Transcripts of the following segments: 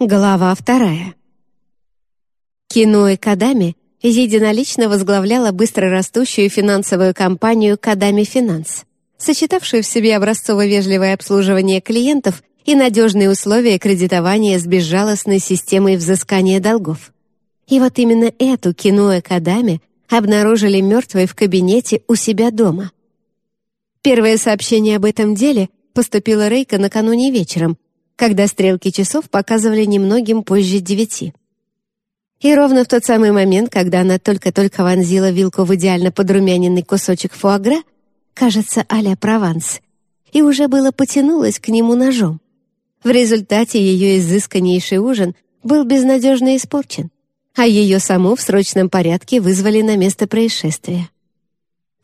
Глава вторая. Кино и Кадами единолично возглавляла быстрорастущую финансовую компанию «Кадами Финанс», сочетавшую в себе образцово-вежливое обслуживание клиентов и надежные условия кредитования с безжалостной системой взыскания долгов. И вот именно эту кино и Кадами обнаружили мертвой в кабинете у себя дома. Первое сообщение об этом деле поступило Рейка накануне вечером, когда стрелки часов показывали немногим позже девяти. И ровно в тот самый момент, когда она только-только вонзила вилку в идеально подрумяненный кусочек фуагра, кажется, а-ля Прованс, и уже было потянулась к нему ножом. В результате ее изысканнейший ужин был безнадежно испорчен, а ее саму в срочном порядке вызвали на место происшествия.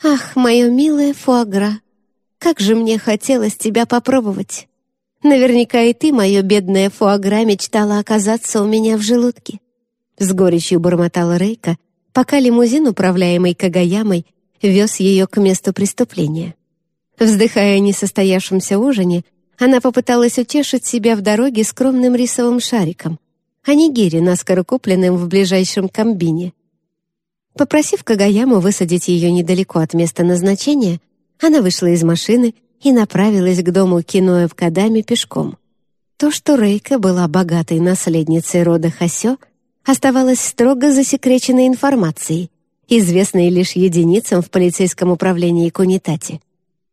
«Ах, мое милое фуагра, как же мне хотелось тебя попробовать!» Наверняка и ты, мое бедное фуагра, мечтала оказаться у меня в желудке. С горечью бормотала Рейка, пока лимузин, управляемый Кагаямой, вез ее к месту преступления. Вздыхая о несостоявшемся ужине, она попыталась утешить себя в дороге скромным рисовым шариком, а не гири, наскоро купленным в ближайшем комбине. Попросив Кагаяму высадить ее недалеко от места назначения, она вышла из машины и направилась к дому Киноя в Кадаме пешком. То, что Рейка была богатой наследницей рода Хасё, оставалось строго засекреченной информацией, известной лишь единицам в полицейском управлении Кунитати.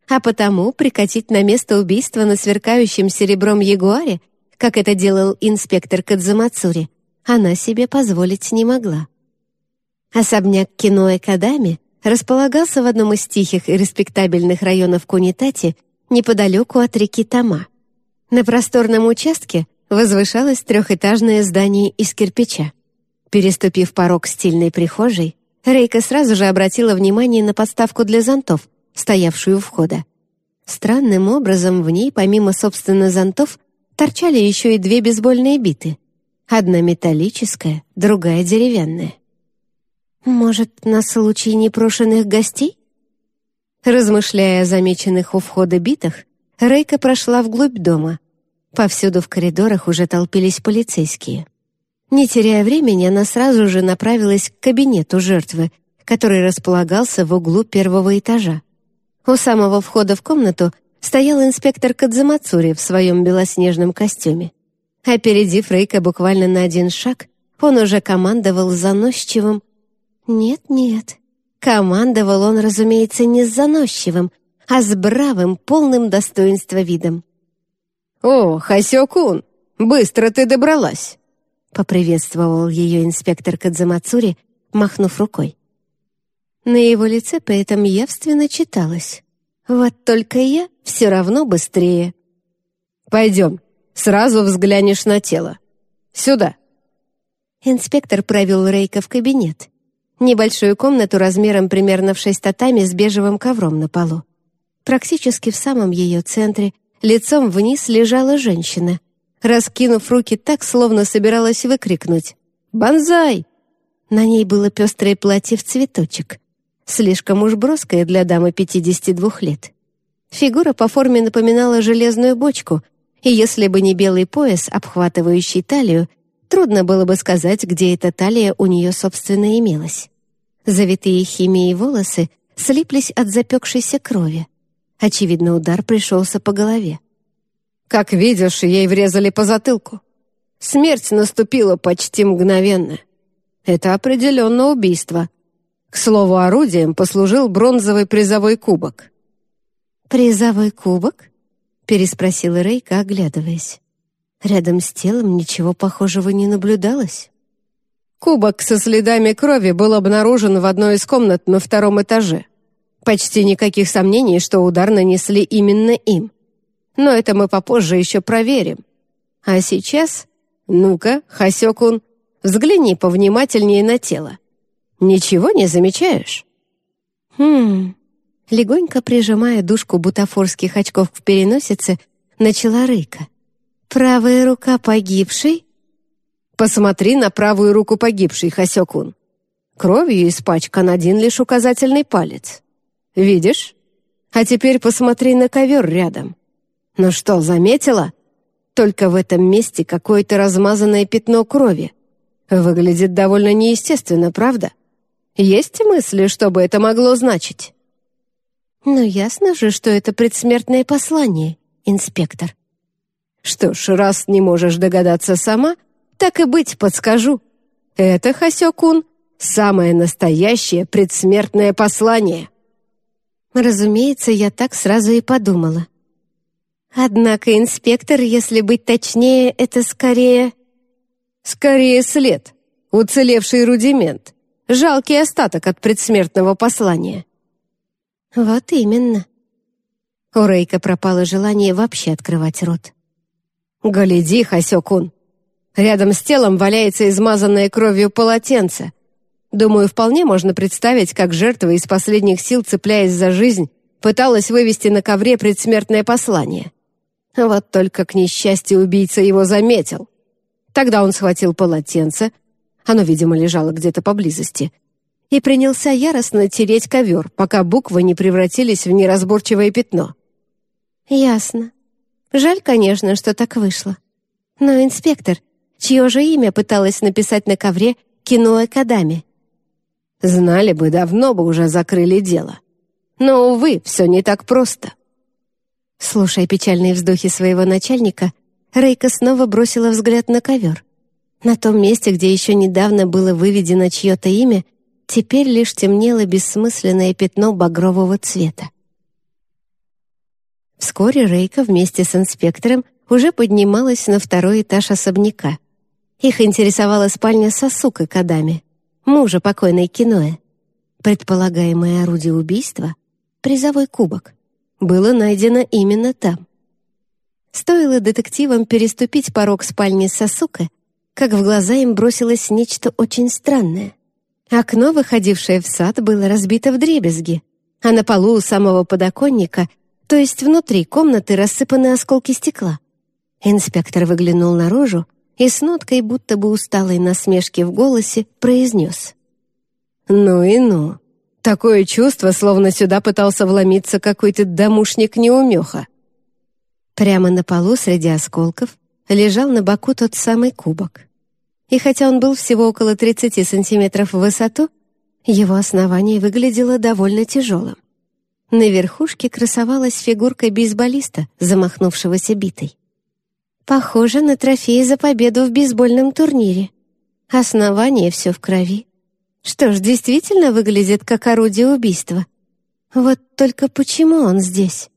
А потому прикатить на место убийства на сверкающем серебром ягуаре, как это делал инспектор Кадзамацури, она себе позволить не могла. Особняк Киноэ Кадами располагался в одном из тихих и респектабельных районов Кунитати неподалеку от реки Тама. На просторном участке возвышалось трехэтажное здание из кирпича. Переступив порог стильной прихожей, Рейка сразу же обратила внимание на подставку для зонтов, стоявшую у входа. Странным образом в ней, помимо, собственно, зонтов, торчали еще и две бейсбольные биты. Одна металлическая, другая деревянная. Может, на случай непрошенных гостей? Размышляя о замеченных у входа битах, Рейка прошла вглубь дома. Повсюду в коридорах уже толпились полицейские. Не теряя времени, она сразу же направилась к кабинету жертвы, который располагался в углу первого этажа. У самого входа в комнату стоял инспектор Кадзамацури в своем белоснежном костюме. Опередив Рейка буквально на один шаг, он уже командовал заносчивым нет-нет. Командовал он, разумеется, не с заносчивым, а с бравым, полным достоинства видом. «О, Хасёкун, быстро ты добралась!» — поприветствовал ее инспектор Кадзамацури, махнув рукой. На его лице при этом явственно читалось. «Вот только я все равно быстрее». «Пойдем, сразу взглянешь на тело. Сюда». Инспектор провел Рейка в кабинет небольшую комнату размером примерно в шесть татами с бежевым ковром на полу. Практически в самом ее центре, лицом вниз, лежала женщина, раскинув руки так, словно собиралась выкрикнуть «Бонзай!». На ней было пестрое платье в цветочек, слишком уж броское для дамы 52 лет. Фигура по форме напоминала железную бочку, и если бы не белый пояс, обхватывающий талию, трудно было бы сказать, где эта талия у нее, собственно, имелась. Завитые химией волосы слиплись от запекшейся крови. Очевидно, удар пришелся по голове. «Как видишь, ей врезали по затылку. Смерть наступила почти мгновенно. Это определенно убийство. К слову, орудием послужил бронзовый призовой кубок». «Призовой кубок?» — переспросила Рейка, оглядываясь. Рядом с телом ничего похожего не наблюдалось. Кубок со следами крови был обнаружен в одной из комнат на втором этаже. Почти никаких сомнений, что удар нанесли именно им. Но это мы попозже еще проверим. А сейчас, ну-ка, Хасёкун, взгляни повнимательнее на тело. Ничего не замечаешь? Хм. Легонько прижимая дужку бутафорских очков к переносице, начала Рыка. Правая рука погибшей Посмотри на правую руку погибшей, Хасёкун. Кровью испачкан один лишь указательный палец. Видишь? А теперь посмотри на ковер рядом. Ну что, заметила? Только в этом месте какое-то размазанное пятно крови. Выглядит довольно неестественно, правда? Есть мысли, что бы это могло значить? Ну, ясно же, что это предсмертное послание, инспектор. Что ж, раз не можешь догадаться сама, так и быть, подскажу. Это, Хасёкун, самое настоящее предсмертное послание. Разумеется, я так сразу и подумала. Однако, инспектор, если быть точнее, это скорее... Скорее след, уцелевший рудимент, жалкий остаток от предсмертного послания. Вот именно. У Рейка пропало желание вообще открывать рот. «Гляди, Хасёкун, рядом с телом валяется измазанное кровью полотенце. Думаю, вполне можно представить, как жертва из последних сил, цепляясь за жизнь, пыталась вывести на ковре предсмертное послание. Вот только, к несчастью, убийца его заметил. Тогда он схватил полотенце, оно, видимо, лежало где-то поблизости, и принялся яростно тереть ковер, пока буквы не превратились в неразборчивое пятно. «Ясно. Жаль, конечно, что так вышло. Но, инспектор, чье же имя пыталась написать на ковре кино Акадами?» «Знали бы, давно бы уже закрыли дело. Но, увы, все не так просто». Слушая печальные вздохи своего начальника, Рейка снова бросила взгляд на ковер. На том месте, где еще недавно было выведено чье-то имя, теперь лишь темнело бессмысленное пятно багрового цвета. Вскоре Рейка вместе с инспектором уже поднималась на второй этаж особняка. Их интересовала спальня Сосука Кадами, мужа покойной Киноэ. Предполагаемое орудие убийства — призовой кубок — было найдено именно там. Стоило детективам переступить порог спальни Сосука, как в глаза им бросилось нечто очень странное. Окно, выходившее в сад, было разбито вдребезги, а на полу у самого подоконника — то есть внутри комнаты рассыпаны осколки стекла. Инспектор выглянул наружу и с ноткой будто бы усталой насмешки в голосе произнес. «Ну и ну. Такое чувство, словно сюда пытался вломиться какой-то домушник-неумеха». Прямо на полу среди осколков лежал на боку тот самый кубок. И хотя он был всего около 30 сантиметров в высоту, его основание выглядело довольно тяжелым. На верхушке красовалась фигурка бейсболиста, замахнувшегося битой. Похоже на трофей за победу в бейсбольном турнире. Основание все в крови. Что ж, действительно выглядит как орудие убийства. Вот только почему он здесь?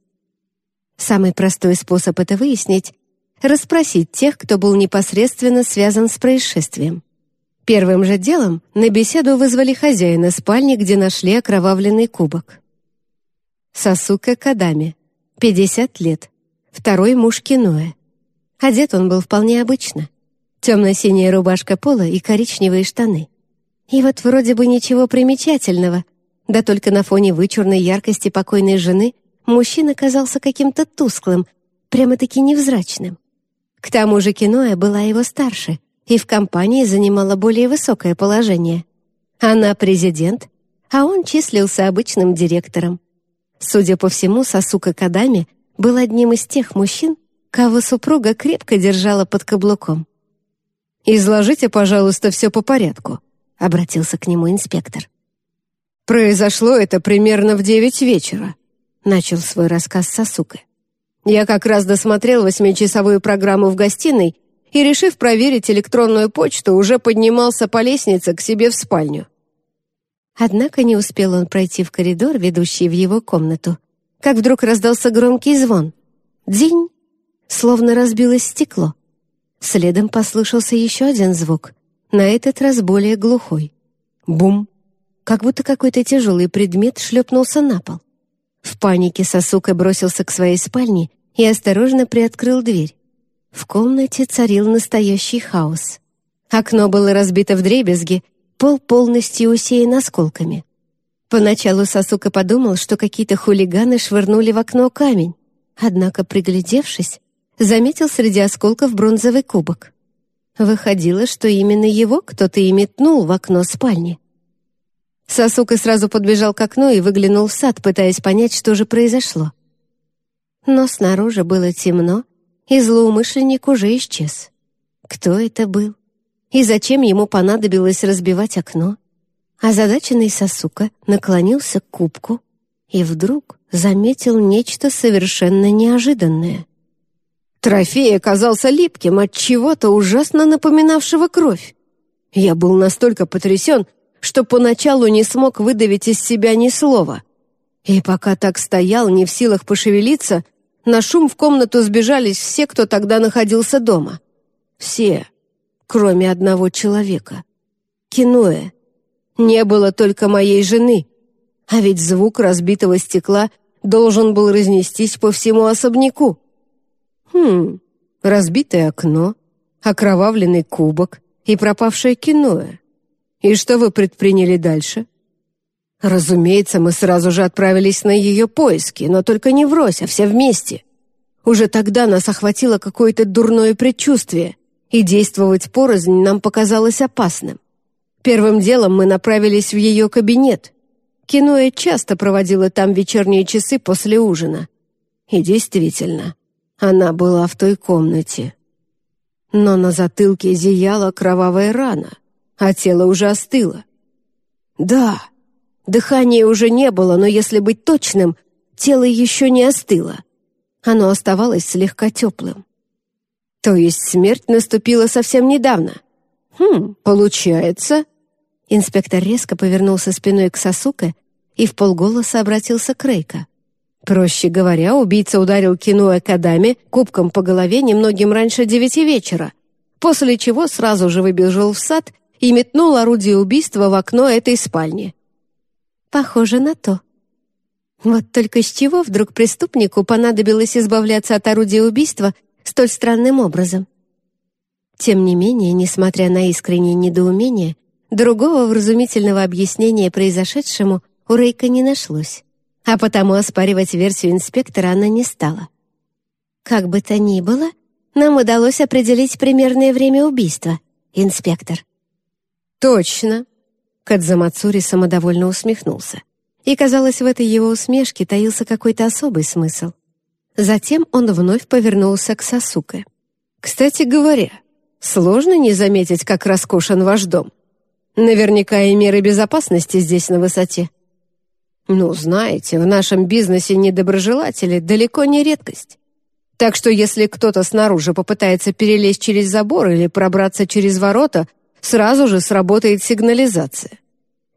Самый простой способ это выяснить — расспросить тех, кто был непосредственно связан с происшествием. Первым же делом на беседу вызвали хозяина спальни, где нашли окровавленный кубок. Сасука Кадами, 50 лет, второй муж Киноэ. Одет он был вполне обычно. Темно-синяя рубашка пола и коричневые штаны. И вот вроде бы ничего примечательного, да только на фоне вычурной яркости покойной жены мужчина казался каким-то тусклым, прямо-таки невзрачным. К тому же Киноэ была его старше и в компании занимала более высокое положение. Она президент, а он числился обычным директором. Судя по всему, Сасука Кадами был одним из тех мужчин, кого супруга крепко держала под каблуком. «Изложите, пожалуйста, все по порядку», — обратился к нему инспектор. «Произошло это примерно в девять вечера», — начал свой рассказ Сасука. «Я как раз досмотрел восьмичасовую программу в гостиной и, решив проверить электронную почту, уже поднимался по лестнице к себе в спальню. Однако не успел он пройти в коридор, ведущий в его комнату, как вдруг раздался громкий звон. Дзинь! Словно разбилось стекло. Следом послышался еще один звук, на этот раз более глухой. Бум! Как будто какой-то тяжелый предмет шлепнулся на пол. В панике Сосука бросился к своей спальне и осторожно приоткрыл дверь. В комнате царил настоящий хаос. Окно было разбито в дребезги, Пол полностью усеян осколками. Поначалу Сосука подумал, что какие-то хулиганы швырнули в окно камень, однако, приглядевшись, заметил среди осколков бронзовый кубок. Выходило, что именно его кто-то и метнул в окно спальни. Сосука сразу подбежал к окну и выглянул в сад, пытаясь понять, что же произошло. Но снаружи было темно, и злоумышленник уже исчез. Кто это был? И зачем ему понадобилось разбивать окно? Озадаченный Сосука наклонился к кубку и вдруг заметил нечто совершенно неожиданное. Трофей оказался липким от чего-то ужасно напоминавшего кровь. Я был настолько потрясен, что поначалу не смог выдавить из себя ни слова. И пока так стоял, не в силах пошевелиться, на шум в комнату сбежались все, кто тогда находился дома. Все, кроме одного человека. Киноэ. Не было только моей жены. А ведь звук разбитого стекла должен был разнестись по всему особняку. Хм, разбитое окно, окровавленный кубок и пропавшее киноэ. И что вы предприняли дальше? Разумеется, мы сразу же отправились на ее поиски, но только не врозь, а все вместе. Уже тогда нас охватило какое-то дурное предчувствие, и действовать порознь нам показалось опасным. Первым делом мы направились в ее кабинет. Киноэ часто проводила там вечерние часы после ужина. И действительно, она была в той комнате. Но на затылке зияла кровавая рана, а тело уже остыло. Да, дыхания уже не было, но если быть точным, тело еще не остыло. Оно оставалось слегка теплым. То есть смерть наступила совсем недавно. Хм, получается. Инспектор резко повернулся спиной к Сосуке и в полголоса обратился к Рейка. Проще говоря, убийца ударил Кинуэ Кадами кубком по голове немногим раньше девяти вечера, после чего сразу же выбежал в сад и метнул орудие убийства в окно этой спальни. Похоже на то. Вот только с чего вдруг преступнику понадобилось избавляться от орудия убийства столь странным образом. Тем не менее, несмотря на искреннее недоумение, другого вразумительного объяснения произошедшему у Рейка не нашлось, а потому оспаривать версию инспектора она не стала. Как бы то ни было, нам удалось определить примерное время убийства, инспектор. Точно. Кадзамацури самодовольно усмехнулся. И, казалось, в этой его усмешке таился какой-то особый смысл. Затем он вновь повернулся к Сасуке. «Кстати говоря, сложно не заметить, как роскошен ваш дом. Наверняка и меры безопасности здесь на высоте». «Ну, знаете, в нашем бизнесе недоброжелатели далеко не редкость. Так что если кто-то снаружи попытается перелезть через забор или пробраться через ворота, сразу же сработает сигнализация.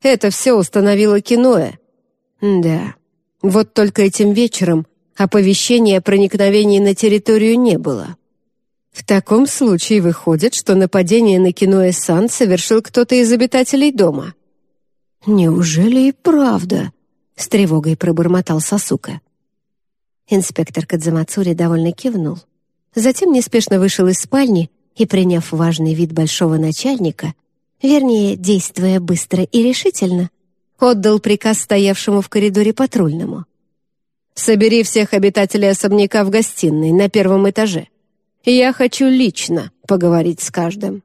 Это все установило киноэ. Да, вот только этим вечером Оповещения о проникновении на территорию не было. В таком случае выходит, что нападение на кино Эссан совершил кто-то из обитателей дома. «Неужели и правда?» — с тревогой пробормотал Сасука. Инспектор Кадзамацури довольно кивнул. Затем неспешно вышел из спальни и, приняв важный вид большого начальника, вернее, действуя быстро и решительно, отдал приказ стоявшему в коридоре патрульному — Собери всех обитателей особняка в гостиной на первом этаже. Я хочу лично поговорить с каждым».